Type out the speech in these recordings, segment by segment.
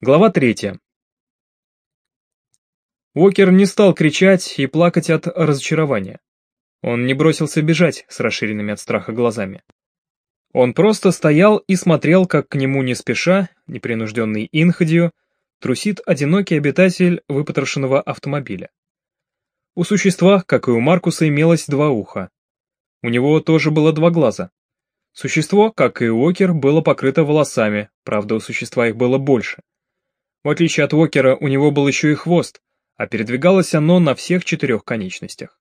Глава третья. Уокер не стал кричать и плакать от разочарования. Он не бросился бежать с расширенными от страха глазами. Он просто стоял и смотрел, как к нему не спеша, непринужденный инходию, трусит одинокий обитатель выпотрошенного автомобиля. У существа, как и у Маркуса, имелось два уха. У него тоже было два глаза. Существо, как и Уокер, было покрыто волосами, правда, у существа их было больше. В отличие от Уокера, у него был еще и хвост, а передвигалось оно на всех четырех конечностях.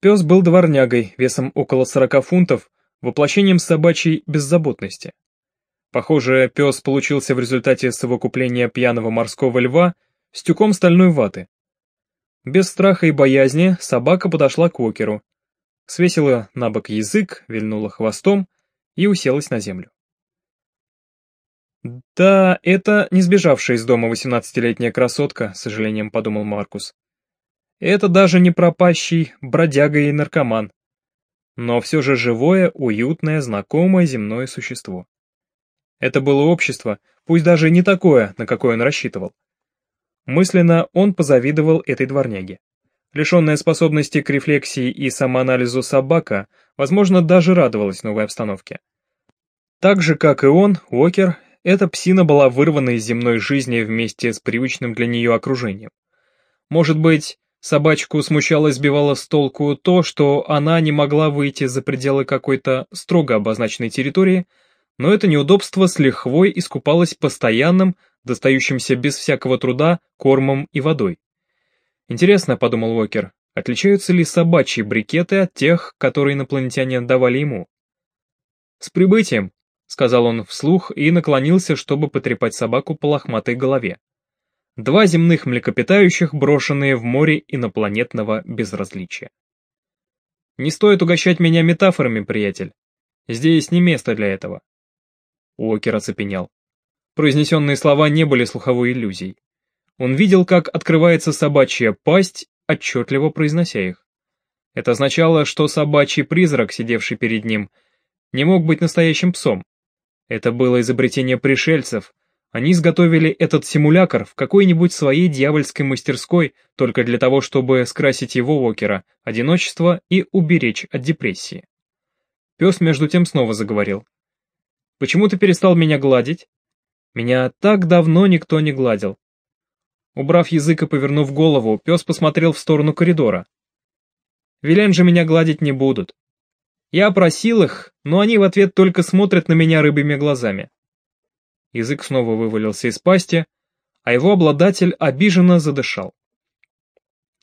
Пес был дворнягой, весом около 40 фунтов, воплощением собачьей беззаботности. Похоже, пес получился в результате совокупления пьяного морского льва с тюком стальной ваты. Без страха и боязни собака подошла к Уокеру, свесила на бок язык, вильнула хвостом и уселась на землю. «Да, это не сбежавшая из дома восемнадцатилетняя красотка», — с сожалением подумал Маркус. «Это даже не пропащий бродяга и наркоман. Но все же живое, уютное, знакомое земное существо. Это было общество, пусть даже не такое, на какое он рассчитывал. Мысленно он позавидовал этой дворняге. Лишенная способности к рефлексии и самоанализу собака, возможно, даже радовалась новой обстановке. Так же, как и он, Уокер эта псина была вырвана из земной жизни вместе с привычным для нее окружением. Может быть, собачку смущало и сбивало с толку то, что она не могла выйти за пределы какой-то строго обозначенной территории, но это неудобство с лихвой искупалось постоянным, достающимся без всякого труда, кормом и водой. Интересно, подумал Уокер, отличаются ли собачьи брикеты от тех, которые инопланетяне давали ему? С прибытием, — сказал он вслух и наклонился, чтобы потрепать собаку по лохматой голове. Два земных млекопитающих, брошенные в море инопланетного безразличия. «Не стоит угощать меня метафорами, приятель. Здесь не место для этого». Уокер оцепенел. Произнесенные слова не были слуховой иллюзией. Он видел, как открывается собачья пасть, отчетливо произнося их. Это означало, что собачий призрак, сидевший перед ним, не мог быть настоящим псом. Это было изобретение пришельцев. Они изготовили этот симулятор в какой-нибудь своей дьявольской мастерской только для того, чтобы скрасить его Уокера, одиночество и уберечь от депрессии. Пес между тем снова заговорил. «Почему ты перестал меня гладить?» «Меня так давно никто не гладил». Убрав язык и повернув голову, пес посмотрел в сторону коридора. «Вилен же меня гладить не будут. Я просил их, но они в ответ только смотрят на меня рыбыми глазами. Язык снова вывалился из пасти, а его обладатель обиженно задышал.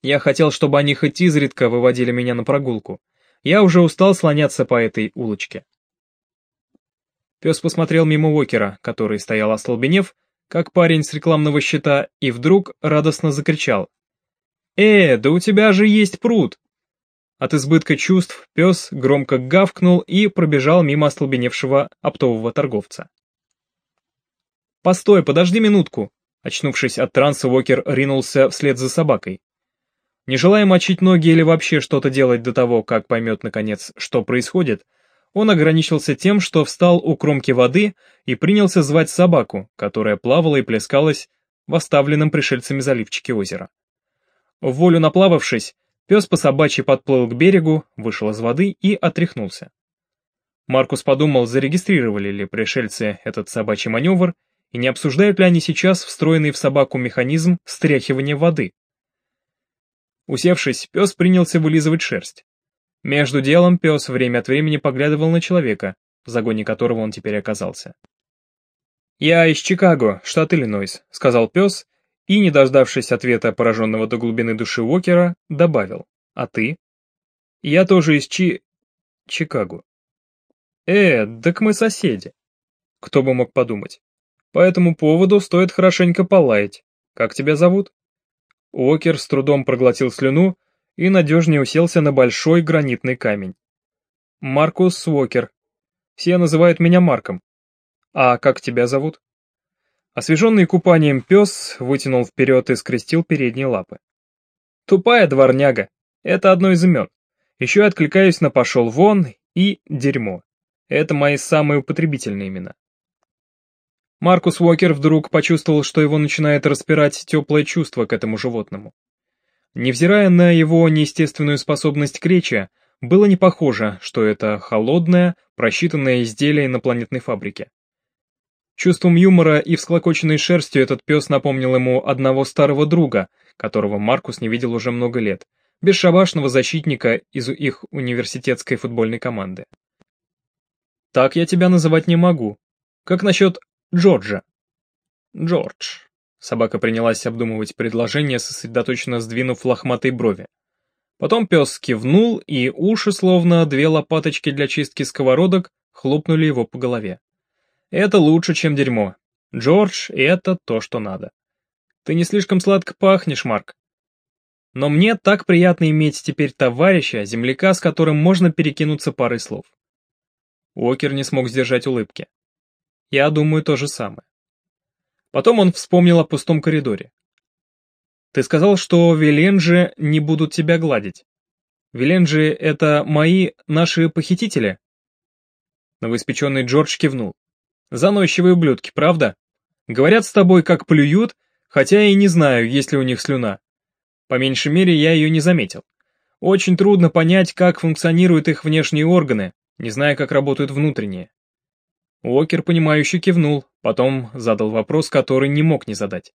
Я хотел, чтобы они хоть изредка выводили меня на прогулку. Я уже устал слоняться по этой улочке. Пес посмотрел мимо Уокера, который стоял остолбенев, как парень с рекламного щита, и вдруг радостно закричал. «Э, да у тебя же есть пруд! От избытка чувств пес громко гавкнул и пробежал мимо остолбеневшего оптового торговца. «Постой, подожди минутку!» Очнувшись от транса, Уокер ринулся вслед за собакой. Не желая мочить ноги или вообще что-то делать до того, как поймет, наконец, что происходит, он ограничился тем, что встал у кромки воды и принялся звать собаку, которая плавала и плескалась в оставленном пришельцами заливчике озера. В волю наплававшись, Пес по собачьи подплыл к берегу, вышел из воды и отряхнулся. Маркус подумал, зарегистрировали ли пришельцы этот собачий маневр, и не обсуждают ли они сейчас встроенный в собаку механизм стряхивания воды. Усевшись, пес принялся вылизывать шерсть. Между делом пес время от времени поглядывал на человека, в загоне которого он теперь оказался. «Я из Чикаго, штат Иллинойс», — сказал пес и, не дождавшись ответа пораженного до глубины души Уокера, добавил «А ты?» «Я тоже из Чи... Чикаго». «Э, так мы соседи». Кто бы мог подумать. По этому поводу стоит хорошенько полаять. Как тебя зовут? Уокер с трудом проглотил слюну и надежнее уселся на большой гранитный камень. Маркус Уокер. Все называют меня Марком. А как тебя зовут? Освеженный купанием пес вытянул вперед и скрестил передние лапы. Тупая дворняга. Это одно из имен. Еще откликаюсь на «пошел вон» и «дерьмо». Это мои самые употребительные имена. Маркус Уокер вдруг почувствовал, что его начинает распирать теплое чувство к этому животному. Невзирая на его неестественную способность к речи, было не похоже, что это холодное, просчитанное изделие инопланетной фабрики. Чувством юмора и всклокоченной шерстью этот пес напомнил ему одного старого друга, которого Маркус не видел уже много лет, бесшабашного защитника из их университетской футбольной команды. «Так я тебя называть не могу. Как насчет Джорджа?» «Джордж», Собака принялась обдумывать предложение, сосредоточенно сдвинув лохматые брови. Потом пес кивнул, и уши, словно две лопаточки для чистки сковородок, хлопнули его по голове. Это лучше, чем дерьмо. Джордж, это то, что надо. Ты не слишком сладко пахнешь, Марк. Но мне так приятно иметь теперь товарища, земляка, с которым можно перекинуться парой слов. Уокер не смог сдержать улыбки. Я думаю то же самое. Потом он вспомнил о пустом коридоре. «Ты сказал, что Веленджи не будут тебя гладить. Веленджи — это мои, наши похитители?» Новоиспеченный Джордж кивнул. «Заносчивые ублюдки, правда? Говорят с тобой, как плюют, хотя и не знаю, есть ли у них слюна. По меньшей мере, я ее не заметил. Очень трудно понять, как функционируют их внешние органы, не зная, как работают внутренние. Уокер, понимающе кивнул, потом задал вопрос, который не мог не задать.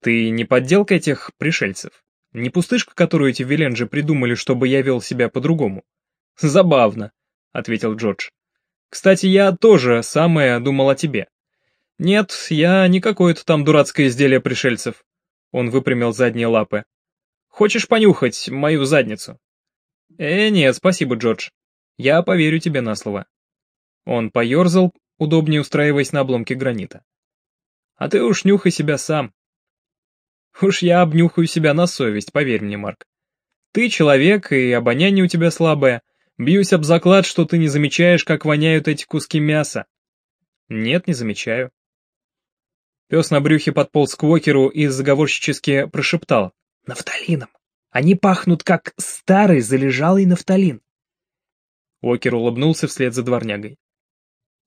«Ты не подделка этих пришельцев? Не пустышка, которую эти Виленджи придумали, чтобы я вел себя по-другому?» «Забавно», — ответил Джордж. «Кстати, я тоже самое думал о тебе». «Нет, я не какое-то там дурацкое изделие пришельцев». Он выпрямил задние лапы. «Хочешь понюхать мою задницу?» «Э, нет, спасибо, Джордж. Я поверю тебе на слово». Он поерзал, удобнее устраиваясь на обломке гранита. «А ты уж нюхай себя сам». «Уж я обнюхаю себя на совесть, поверь мне, Марк. Ты человек, и обоняние у тебя слабое. Бьюсь об заклад, что ты не замечаешь, как воняют эти куски мяса». «Нет, не замечаю». Пес на брюхе подполз к Уокеру и заговорщически прошептал. «Нафталином! Они пахнут, как старый залежалый нафталин!» Уокер улыбнулся вслед за дворнягой.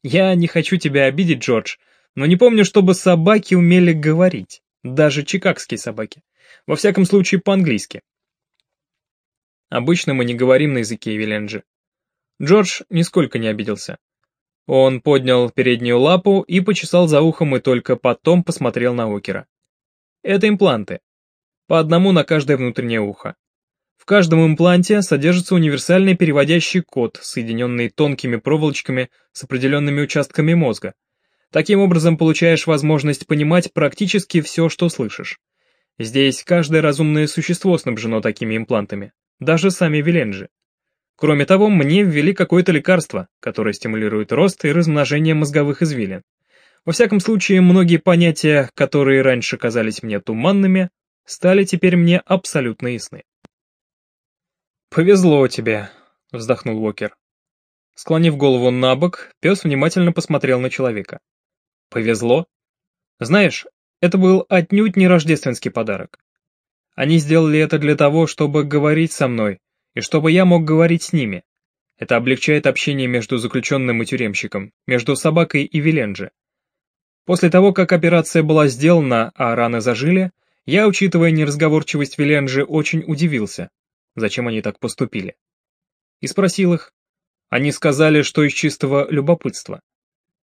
Я не хочу тебя обидеть, Джордж, но не помню, чтобы собаки умели говорить. Даже чикагские собаки. Во всяком случае, по-английски. Обычно мы не говорим на языке Виленджи. Джордж нисколько не обиделся. Он поднял переднюю лапу и почесал за ухом и только потом посмотрел на Окера. Это импланты. По одному на каждое внутреннее ухо. В каждом импланте содержится универсальный переводящий код, соединенный тонкими проволочками с определенными участками мозга. Таким образом получаешь возможность понимать практически все, что слышишь. Здесь каждое разумное существо снабжено такими имплантами, даже сами Виленджи. Кроме того, мне ввели какое-то лекарство, которое стимулирует рост и размножение мозговых извилин. Во всяком случае, многие понятия, которые раньше казались мне туманными, стали теперь мне абсолютно ясны. «Повезло тебе», — вздохнул Уокер. Склонив голову на бок, пес внимательно посмотрел на человека. «Повезло? Знаешь, это был отнюдь не рождественский подарок. Они сделали это для того, чтобы говорить со мной, и чтобы я мог говорить с ними. Это облегчает общение между заключенным и тюремщиком, между собакой и Виленджи. После того, как операция была сделана, а раны зажили, я, учитывая неразговорчивость Виленджи, очень удивился, зачем они так поступили. И спросил их. Они сказали, что из чистого любопытства.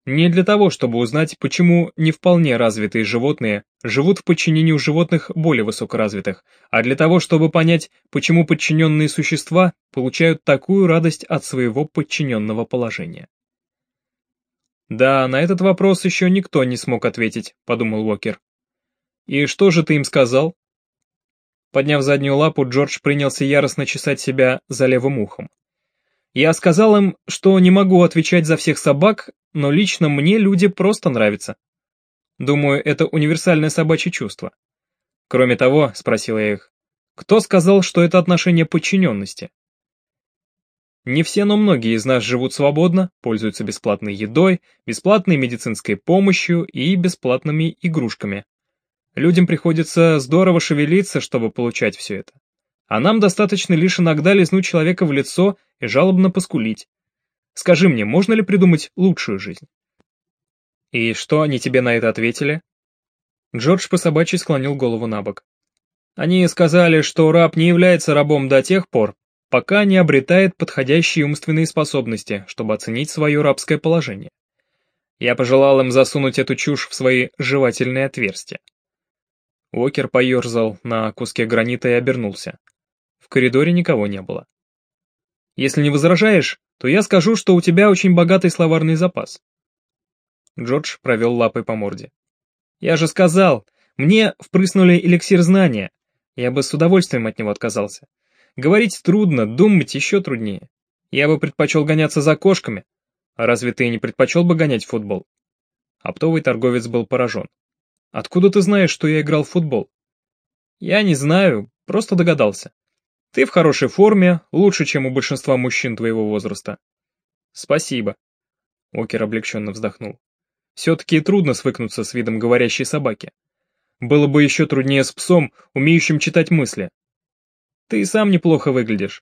Не для того, чтобы узнать, почему не вполне развитые животные живут в подчинении у животных более высокоразвитых, а для того, чтобы понять, почему подчиненные существа получают такую радость от своего подчиненного положения. «Да, на этот вопрос еще никто не смог ответить», — подумал Уокер. «И что же ты им сказал?» Подняв заднюю лапу, Джордж принялся яростно чесать себя за левым ухом. Я сказал им, что не могу отвечать за всех собак, но лично мне люди просто нравятся. Думаю, это универсальное собачье чувство. Кроме того, спросил я их, кто сказал, что это отношение подчиненности? Не все, но многие из нас живут свободно, пользуются бесплатной едой, бесплатной медицинской помощью и бесплатными игрушками. Людям приходится здорово шевелиться, чтобы получать все это. А нам достаточно лишь иногда лизнуть человека в лицо и жалобно поскулить. Скажи мне, можно ли придумать лучшую жизнь? «И что они тебе на это ответили?» Джордж по собачьи склонил голову на бок. «Они сказали, что раб не является рабом до тех пор, пока не обретает подходящие умственные способности, чтобы оценить свое рабское положение. Я пожелал им засунуть эту чушь в свои жевательные отверстия. Уокер поерзал на куске гранита и обернулся. В коридоре никого не было. «Если не возражаешь, то я скажу, что у тебя очень богатый словарный запас». Джордж провел лапой по морде. «Я же сказал, мне впрыснули эликсир знания. Я бы с удовольствием от него отказался. Говорить трудно, думать еще труднее. Я бы предпочел гоняться за кошками. А разве ты не предпочел бы гонять в футбол?» Оптовый торговец был поражен. Откуда ты знаешь, что я играл в футбол? Я не знаю, просто догадался. Ты в хорошей форме, лучше, чем у большинства мужчин твоего возраста. Спасибо. Окер облегченно вздохнул. Все-таки трудно свыкнуться с видом говорящей собаки. Было бы еще труднее с псом, умеющим читать мысли. Ты и сам неплохо выглядишь.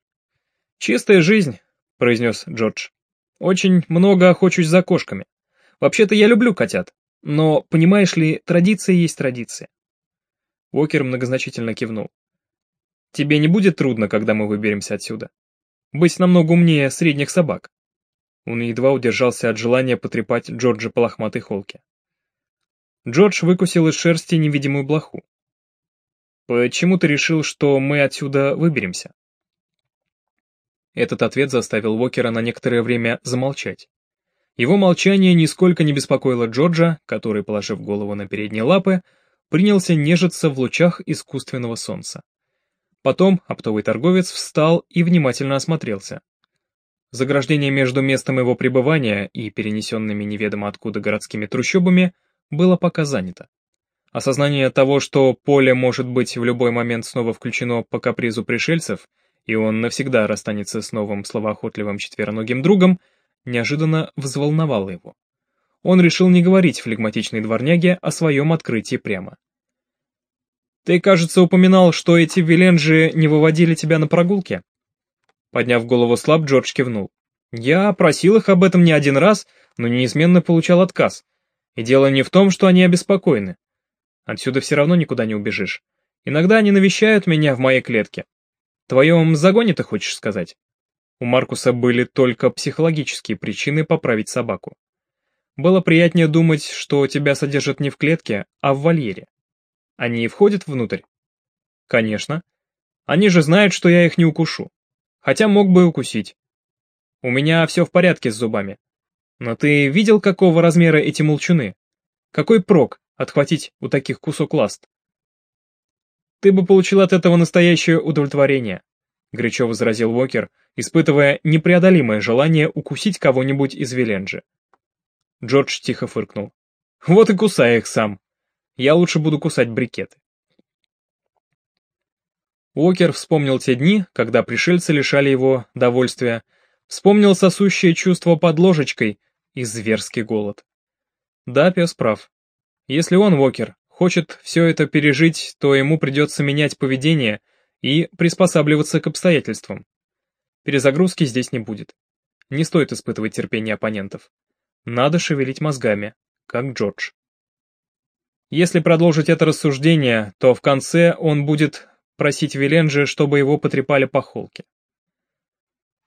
Чистая жизнь, произнес Джордж. Очень много охочусь за кошками. Вообще-то я люблю котят. Но, понимаешь ли, традиция есть традиция. Уокер многозначительно кивнул. Тебе не будет трудно, когда мы выберемся отсюда? Быть намного умнее средних собак. Он едва удержался от желания потрепать Джорджа по лохматой холке. Джордж выкусил из шерсти невидимую блоху. «Почему ты решил, что мы отсюда выберемся?» Этот ответ заставил Уокера на некоторое время замолчать. Его молчание нисколько не беспокоило Джорджа, который, положив голову на передние лапы, принялся нежиться в лучах искусственного солнца. Потом оптовый торговец встал и внимательно осмотрелся. Заграждение между местом его пребывания и перенесенными неведомо откуда городскими трущобами было пока занято. Осознание того, что поле может быть в любой момент снова включено по капризу пришельцев, и он навсегда расстанется с новым словоохотливым четвероногим другом, неожиданно взволновало его. Он решил не говорить флегматичной дворняге о своем открытии прямо. «Ты, кажется, упоминал, что эти виленджи не выводили тебя на прогулки?» Подняв голову слаб, Джордж кивнул. «Я просил их об этом не один раз, но неизменно получал отказ. И дело не в том, что они обеспокоены. Отсюда все равно никуда не убежишь. Иногда они навещают меня в моей клетке. Твоем загоне ты хочешь сказать?» У Маркуса были только психологические причины поправить собаку. Было приятнее думать, что тебя содержат не в клетке, а в вольере. Они входят внутрь? Конечно. Они же знают, что я их не укушу. Хотя мог бы укусить. У меня все в порядке с зубами. Но ты видел, какого размера эти молчуны? Какой прок отхватить у таких кусок ласт? Ты бы получил от этого настоящее удовлетворение. — горячо возразил Уокер, испытывая непреодолимое желание укусить кого-нибудь из Виленджи. Джордж тихо фыркнул. «Вот и кусай их сам. Я лучше буду кусать брикеты». Уокер вспомнил те дни, когда пришельцы лишали его довольствия, вспомнил сосущее чувство под ложечкой и зверский голод. Да, пес прав. Если он, Уокер, хочет все это пережить, то ему придется менять поведение — и приспосабливаться к обстоятельствам. Перезагрузки здесь не будет. Не стоит испытывать терпение оппонентов. Надо шевелить мозгами, как Джордж. Если продолжить это рассуждение, то в конце он будет просить Виленджи, чтобы его потрепали по холке.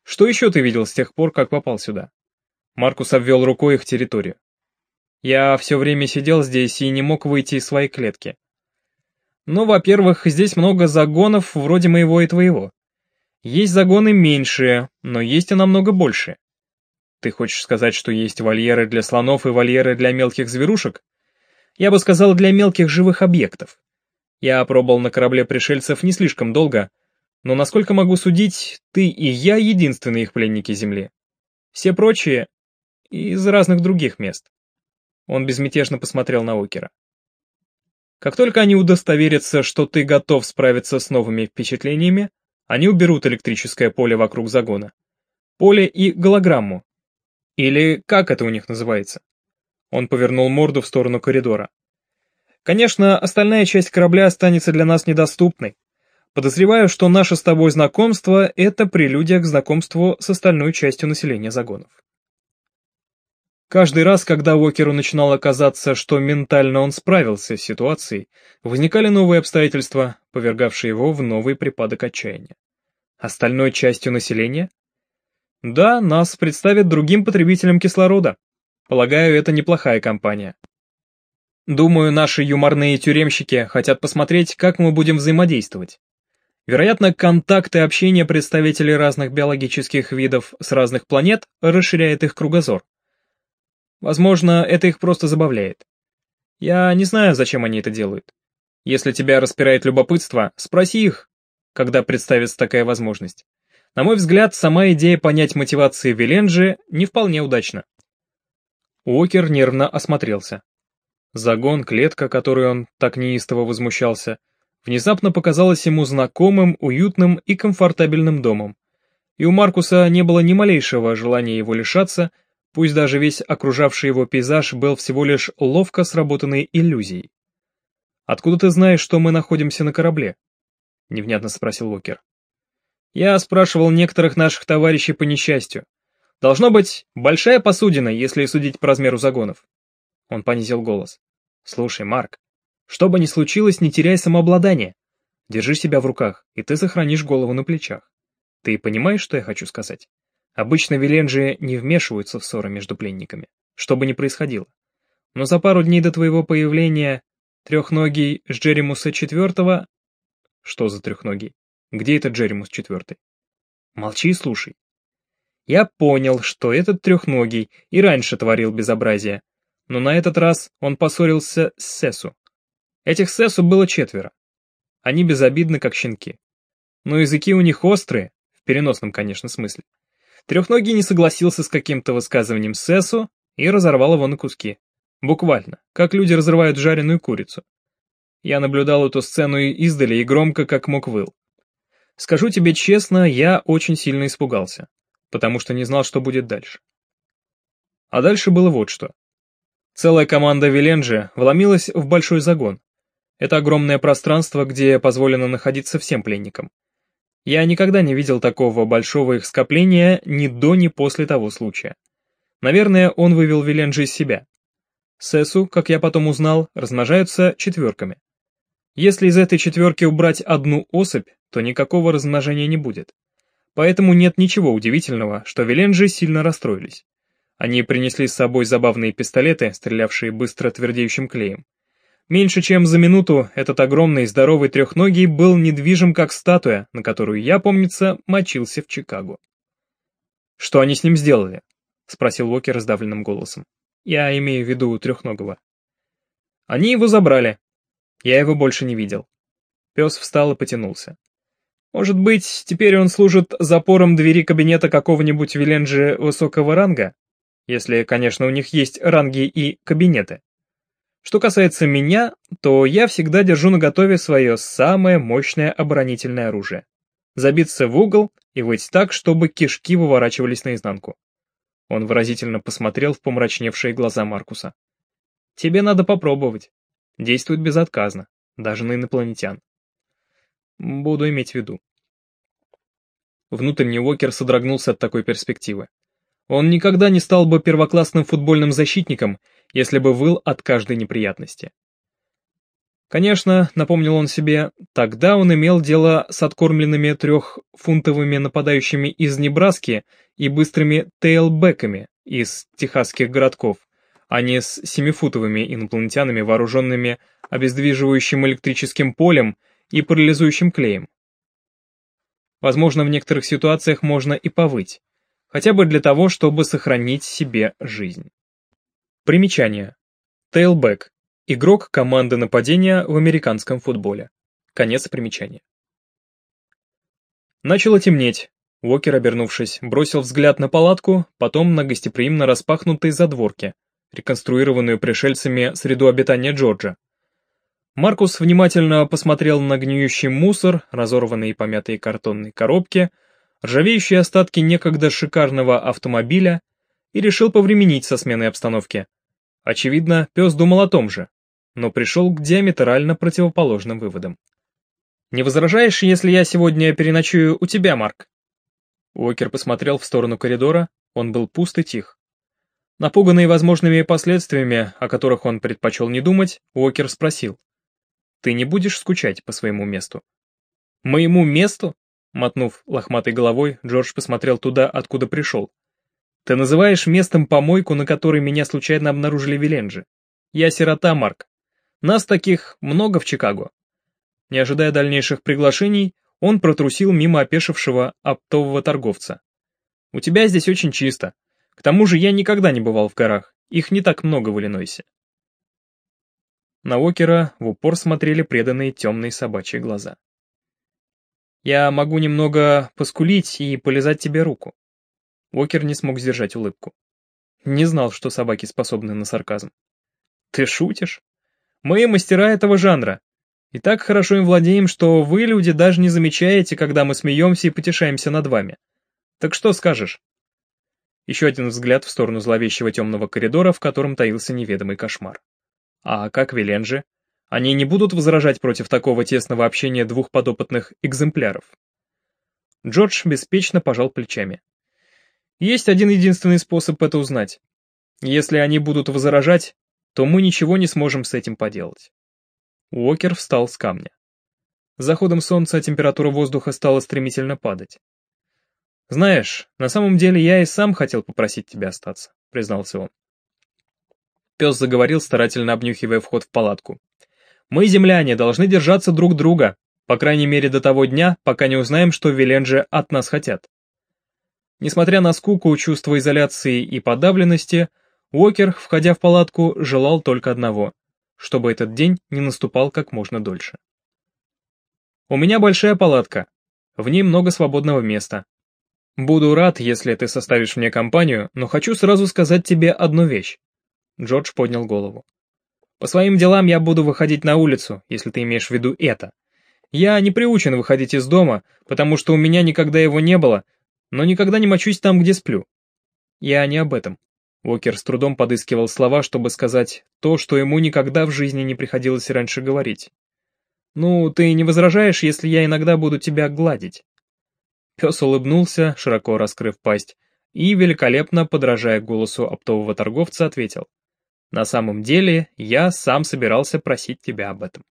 Что еще ты видел с тех пор, как попал сюда? Маркус обвел рукой их территорию. Я все время сидел здесь и не мог выйти из своей клетки. Ну, во-первых, здесь много загонов вроде моего и твоего. Есть загоны меньшие, но есть и намного больше. Ты хочешь сказать, что есть вольеры для слонов и вольеры для мелких зверушек? Я бы сказал, для мелких живых объектов. Я пробыл на корабле пришельцев не слишком долго, но, насколько могу судить, ты и я единственные их пленники Земли. Все прочие из разных других мест. Он безмятежно посмотрел на Окера. Как только они удостоверятся, что ты готов справиться с новыми впечатлениями, они уберут электрическое поле вокруг загона. Поле и голограмму. Или как это у них называется? Он повернул морду в сторону коридора. Конечно, остальная часть корабля останется для нас недоступной. Подозреваю, что наше с тобой знакомство — это прелюдия к знакомству с остальной частью населения загонов. Каждый раз, когда Уокеру начинало казаться, что ментально он справился с ситуацией, возникали новые обстоятельства, повергавшие его в новый припадок отчаяния. Остальной частью населения? Да, нас представят другим потребителям кислорода. Полагаю, это неплохая компания. Думаю, наши юморные тюремщики хотят посмотреть, как мы будем взаимодействовать. Вероятно, контакты общения представителей разных биологических видов с разных планет расширяет их кругозор. Возможно, это их просто забавляет. Я не знаю, зачем они это делают. Если тебя распирает любопытство, спроси их, когда представится такая возможность. На мой взгляд, сама идея понять мотивации Виленджи не вполне удачна. Уокер нервно осмотрелся. Загон, клетка, которой он так неистово возмущался, внезапно показалась ему знакомым, уютным и комфортабельным домом. И у Маркуса не было ни малейшего желания его лишаться, Пусть даже весь окружавший его пейзаж был всего лишь ловко сработанной иллюзией. «Откуда ты знаешь, что мы находимся на корабле?» — невнятно спросил Уокер. «Я спрашивал некоторых наших товарищей по несчастью. Должно быть, большая посудина, если судить по размеру загонов». Он понизил голос. «Слушай, Марк, что бы ни случилось, не теряй самообладание. Держи себя в руках, и ты сохранишь голову на плечах. Ты понимаешь, что я хочу сказать?» Обычно Виленджи не вмешиваются в ссоры между пленниками, что бы ни происходило. Но за пару дней до твоего появления трехногий с Джеримуса четвертого... Что за трехногий? Где этот Джеримус четвертый? Молчи и слушай. Я понял, что этот трехногий и раньше творил безобразие, но на этот раз он поссорился с Сесу. Этих Сесу было четверо. Они безобидны, как щенки. Но языки у них острые, в переносном, конечно, смысле. Трехногий не согласился с каким-то высказыванием Сесу и разорвал его на куски. Буквально, как люди разрывают жареную курицу. Я наблюдал эту сцену издали и громко как мог выл. Скажу тебе честно, я очень сильно испугался, потому что не знал, что будет дальше. А дальше было вот что. Целая команда Виленджи вломилась в большой загон. Это огромное пространство, где позволено находиться всем пленникам. Я никогда не видел такого большого их скопления ни до, ни после того случая. Наверное, он вывел Виленджи из себя. Сесу, как я потом узнал, размножаются четверками. Если из этой четверки убрать одну особь, то никакого размножения не будет. Поэтому нет ничего удивительного, что Виленджи сильно расстроились. Они принесли с собой забавные пистолеты, стрелявшие быстро твердеющим клеем. Меньше чем за минуту этот огромный здоровый трехногий был недвижим как статуя, на которую я, помнится, мочился в Чикаго. «Что они с ним сделали?» — спросил Уокер раздавленным голосом. «Я имею в виду трехногого». «Они его забрали. Я его больше не видел». Пес встал и потянулся. «Может быть, теперь он служит запором двери кабинета какого-нибудь Виленджи высокого ранга? Если, конечно, у них есть ранги и кабинеты». Что касается меня, то я всегда держу наготове свое самое мощное оборонительное оружие. Забиться в угол и выйти так, чтобы кишки выворачивались наизнанку. Он выразительно посмотрел в помрачневшие глаза Маркуса. Тебе надо попробовать. Действует безотказно, даже на инопланетян. Буду иметь в виду. Внутренний Уокер содрогнулся от такой перспективы. Он никогда не стал бы первоклассным футбольным защитником, если бы выл от каждой неприятности. Конечно, напомнил он себе, тогда он имел дело с откормленными трехфунтовыми нападающими из Небраски и быстрыми тейлбеками из техасских городков, а не с семифутовыми инопланетянами, вооруженными обездвиживающим электрическим полем и парализующим клеем. Возможно, в некоторых ситуациях можно и повыть, хотя бы для того, чтобы сохранить себе жизнь. Примечание. Тейлбэк. Игрок команды нападения в американском футболе. Конец примечания. Начало темнеть. Уокер, обернувшись, бросил взгляд на палатку, потом на гостеприимно распахнутые задворки, реконструированную пришельцами среду обитания Джорджа. Маркус внимательно посмотрел на гниющий мусор, разорванные и помятые картонные коробки, ржавеющие остатки некогда шикарного автомобиля и решил повременить со сменой обстановки. Очевидно, пес думал о том же, но пришел к диаметрально противоположным выводам. «Не возражаешь, если я сегодня переночую у тебя, Марк?» Уокер посмотрел в сторону коридора, он был пуст и тих. Напуганный возможными последствиями, о которых он предпочел не думать, Уокер спросил. «Ты не будешь скучать по своему месту?» «Моему месту?» Мотнув лохматой головой, Джордж посмотрел туда, откуда пришел. «Ты называешь местом помойку, на которой меня случайно обнаружили Виленджи. Я сирота, Марк. Нас таких много в Чикаго». Не ожидая дальнейших приглашений, он протрусил мимо опешившего оптового торговца. «У тебя здесь очень чисто. К тому же я никогда не бывал в горах, их не так много в Иллинойсе». На Уокера в упор смотрели преданные темные собачьи глаза. «Я могу немного поскулить и полизать тебе руку». Уокер не смог сдержать улыбку. Не знал, что собаки способны на сарказм. «Ты шутишь? Мы мастера этого жанра, и так хорошо им владеем, что вы, люди, даже не замечаете, когда мы смеемся и потешаемся над вами. Так что скажешь?» Еще один взгляд в сторону зловещего темного коридора, в котором таился неведомый кошмар. «А как Веленжи? Они не будут возражать против такого тесного общения двух подопытных экземпляров?» Джордж беспечно пожал плечами. «Есть один единственный способ это узнать. Если они будут возражать, то мы ничего не сможем с этим поделать». Уокер встал с камня. Заходом солнца температура воздуха стала стремительно падать. «Знаешь, на самом деле я и сам хотел попросить тебя остаться», — признался он. Пес заговорил, старательно обнюхивая вход в палатку. «Мы, земляне, должны держаться друг друга, по крайней мере до того дня, пока не узнаем, что Веленджи от нас хотят». Несмотря на скуку, чувство изоляции и подавленности, Уокер, входя в палатку, желал только одного — чтобы этот день не наступал как можно дольше. У меня большая палатка, в ней много свободного места. Буду рад, если ты составишь мне компанию, но хочу сразу сказать тебе одну вещь. Джордж поднял голову. По своим делам я буду выходить на улицу, если ты имеешь в виду это. Я не приучен выходить из дома, потому что у меня никогда его не было, но никогда не мочусь там, где сплю. Я не об этом. Уокер с трудом подыскивал слова, чтобы сказать то, что ему никогда в жизни не приходилось раньше говорить. «Ну, ты не возражаешь, если я иногда буду тебя гладить?» Пес улыбнулся, широко раскрыв пасть, и, великолепно подражая голосу оптового торговца, ответил. «На самом деле, я сам собирался просить тебя об этом».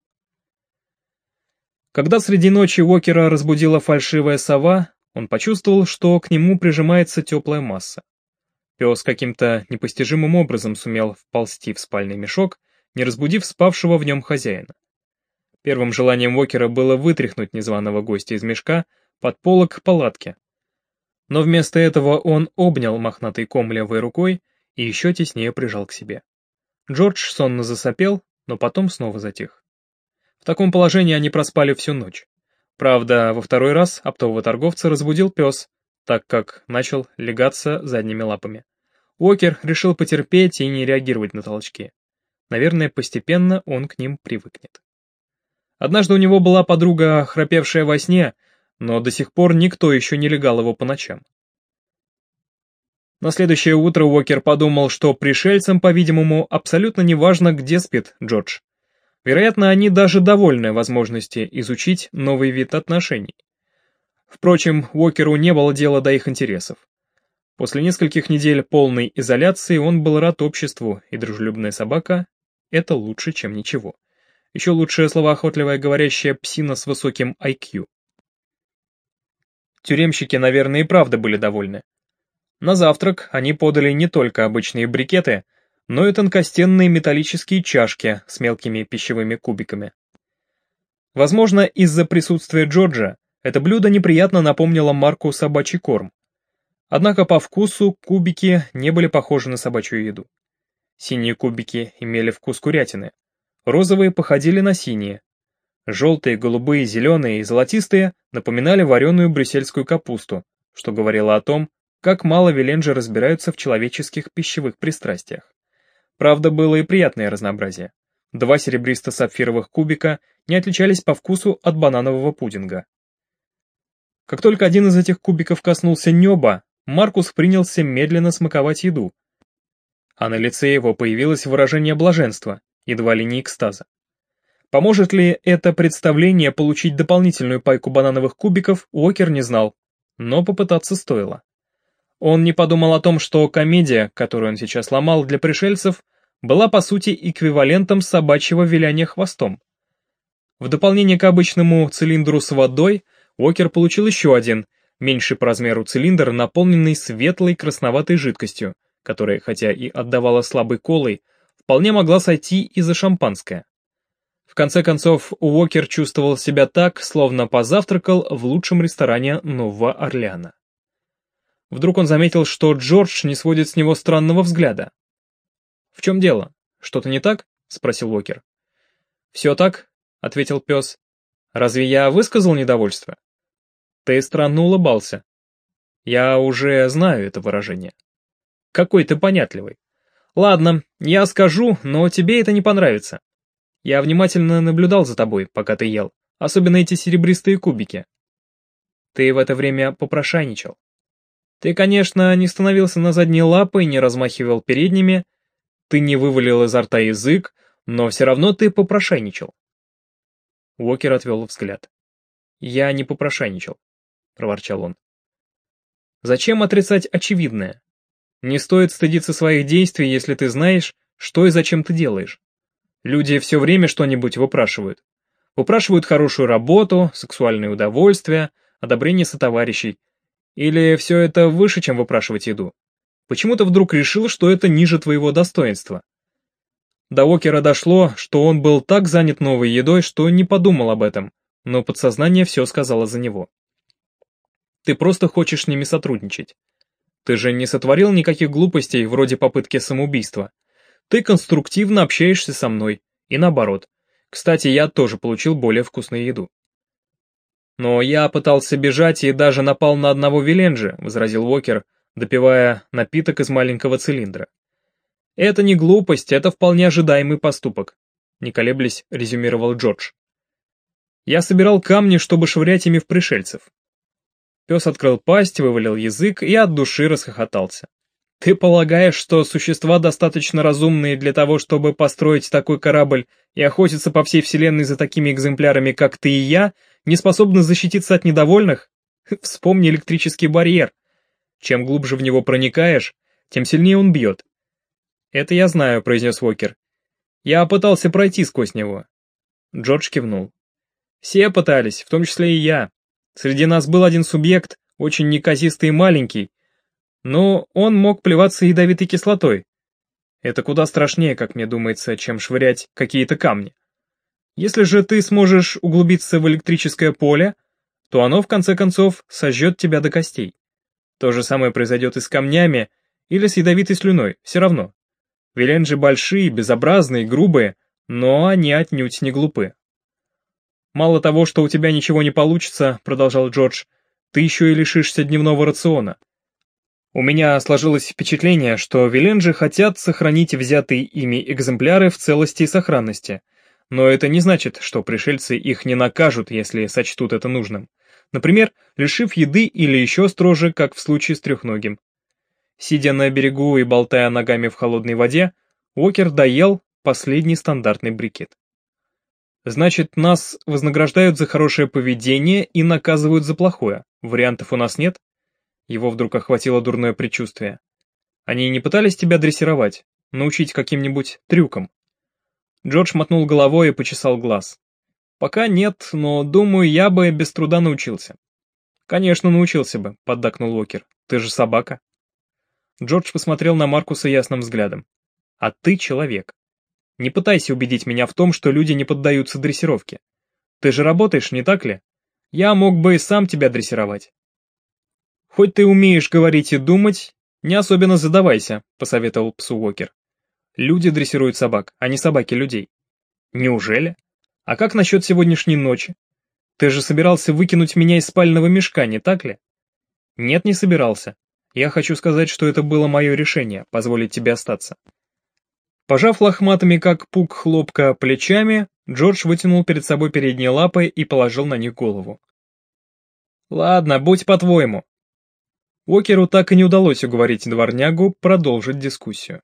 Когда среди ночи Уокера разбудила фальшивая сова, он почувствовал, что к нему прижимается теплая масса. Пес каким-то непостижимым образом сумел вползти в спальный мешок, не разбудив спавшего в нем хозяина. Первым желанием Уокера было вытряхнуть незваного гостя из мешка под полок палатки. Но вместо этого он обнял мохнатый ком левой рукой и еще теснее прижал к себе. Джордж сонно засопел, но потом снова затих. В таком положении они проспали всю ночь. Правда, во второй раз оптового торговца разбудил пес, так как начал легаться задними лапами. Уокер решил потерпеть и не реагировать на толчки. Наверное, постепенно он к ним привыкнет. Однажды у него была подруга, храпевшая во сне, но до сих пор никто еще не легал его по ночам. На следующее утро Уокер подумал, что пришельцам, по-видимому, абсолютно не важно, где спит Джордж. Вероятно, они даже довольны возможности изучить новый вид отношений. Впрочем, Уокеру не было дела до их интересов. После нескольких недель полной изоляции он был рад обществу, и дружелюбная собака — это лучше, чем ничего. Еще лучше словоохотливая говорящая псина с высоким IQ. Тюремщики, наверное, и правда были довольны. На завтрак они подали не только обычные брикеты, но и тонкостенные металлические чашки с мелкими пищевыми кубиками. Возможно, из-за присутствия Джорджа это блюдо неприятно напомнило Марку собачий корм. Однако по вкусу кубики не были похожи на собачью еду. Синие кубики имели вкус курятины, розовые походили на синие. Желтые, голубые, зеленые и золотистые напоминали вареную брюссельскую капусту, что говорило о том, как мало веленджи разбираются в человеческих пищевых пристрастиях. Правда, было и приятное разнообразие. Два серебристо-сапфировых кубика не отличались по вкусу от бананового пудинга. Как только один из этих кубиков коснулся неба, Маркус принялся медленно смаковать еду, а на лице его появилось выражение блаженства, едва ли не экстаза. Поможет ли это представление получить дополнительную пайку банановых кубиков, Уокер не знал, но попытаться стоило. Он не подумал о том, что комедия, которую он сейчас ломал для пришельцев, была по сути эквивалентом собачьего виляния хвостом. В дополнение к обычному цилиндру с водой, Уокер получил еще один, меньший по размеру цилиндр, наполненный светлой красноватой жидкостью, которая, хотя и отдавала слабой колой, вполне могла сойти и за шампанское. В конце концов, Уокер чувствовал себя так, словно позавтракал в лучшем ресторане Нового Орлеана. Вдруг он заметил, что Джордж не сводит с него странного взгляда. «В чем дело? Что-то не так?» — спросил Уокер. «Все так», — ответил пес. «Разве я высказал недовольство?» «Ты странно улыбался. Я уже знаю это выражение. Какой ты понятливый. Ладно, я скажу, но тебе это не понравится. Я внимательно наблюдал за тобой, пока ты ел, особенно эти серебристые кубики. Ты в это время попрошайничал. Ты, конечно, не становился на задние лапы и не размахивал передними, ты не вывалил изо рта язык, но все равно ты попрошайничал. Уокер отвел взгляд. «Я не попрошайничал», — проворчал он. «Зачем отрицать очевидное? Не стоит стыдиться своих действий, если ты знаешь, что и зачем ты делаешь. Люди все время что-нибудь выпрашивают. Выпрашивают хорошую работу, сексуальное удовольствие, одобрение сотоварищей. Или все это выше, чем выпрашивать еду? Почему ты вдруг решил, что это ниже твоего достоинства? До Окера дошло, что он был так занят новой едой, что не подумал об этом, но подсознание все сказало за него. Ты просто хочешь с ними сотрудничать. Ты же не сотворил никаких глупостей, вроде попытки самоубийства. Ты конструктивно общаешься со мной, и наоборот. Кстати, я тоже получил более вкусную еду. Но я пытался бежать и даже напал на одного Виленджи, возразил Уокер, допивая напиток из маленького цилиндра. Это не глупость, это вполне ожидаемый поступок, не колеблясь, резюмировал Джордж. Я собирал камни, чтобы швырять ими в пришельцев. Пес открыл пасть, вывалил язык и от души расхохотался. «Ты полагаешь, что существа достаточно разумные для того, чтобы построить такой корабль и охотиться по всей вселенной за такими экземплярами, как ты и я, не способны защититься от недовольных? Вспомни электрический барьер. Чем глубже в него проникаешь, тем сильнее он бьет». «Это я знаю», — произнес Уокер. «Я пытался пройти сквозь него». Джордж кивнул. «Все пытались, в том числе и я. Среди нас был один субъект, очень неказистый и маленький, но он мог плеваться ядовитой кислотой. Это куда страшнее, как мне думается, чем швырять какие-то камни. Если же ты сможешь углубиться в электрическое поле, то оно, в конце концов, сожжет тебя до костей. То же самое произойдет и с камнями, или с ядовитой слюной, все равно. Виленджи большие, безобразные, грубые, но они отнюдь не глупы. «Мало того, что у тебя ничего не получится», — продолжал Джордж, «ты еще и лишишься дневного рациона. У меня сложилось впечатление, что Виленджи хотят сохранить взятые ими экземпляры в целости и сохранности. Но это не значит, что пришельцы их не накажут, если сочтут это нужным. Например, лишив еды или еще строже, как в случае с трехногим. Сидя на берегу и болтая ногами в холодной воде, Уокер доел последний стандартный брикет. Значит, нас вознаграждают за хорошее поведение и наказывают за плохое. Вариантов у нас нет? Его вдруг охватило дурное предчувствие. Они не пытались тебя дрессировать, научить каким-нибудь трюкам? Джордж мотнул головой и почесал глаз. Пока нет, но, думаю, я бы без труда научился. Конечно, научился бы, поддакнул Уокер. Ты же собака. Джордж посмотрел на Маркуса ясным взглядом. А ты человек. Не пытайся убедить меня в том, что люди не поддаются дрессировке. Ты же работаешь, не так ли? Я мог бы и сам тебя дрессировать. Хоть ты умеешь говорить и думать, не особенно задавайся, посоветовал псу Уокер. Люди дрессируют собак, а не собаки людей. Неужели? А как насчет сегодняшней ночи? Ты же собирался выкинуть меня из спального мешка, не так ли? Нет, не собирался. Я хочу сказать, что это было мое решение, позволить тебе остаться. Пожав лохматыми, как пук хлопка, плечами, Джордж вытянул перед собой передние лапы и положил на них голову. «Ладно, будь по-твоему». Уокеру так и не удалось уговорить дворнягу продолжить дискуссию.